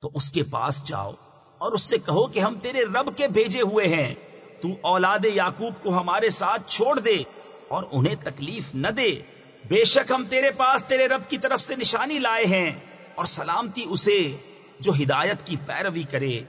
تو اس کے پاس جاؤ اور اس سے کہو کہ ہم تیرے رب کے بھیجے ہوئے ہیں۔ تو اولاد یعقوب کو ہمارے ساتھ چھوڑ دے اور انہیں تکلیف نہ دے۔ بے شک ہم تیرے پاس تیرے رب کی طرف سے نشانی لائے ہیں اور سلامتی اسے جو ہدایت کی پیروی کرے۔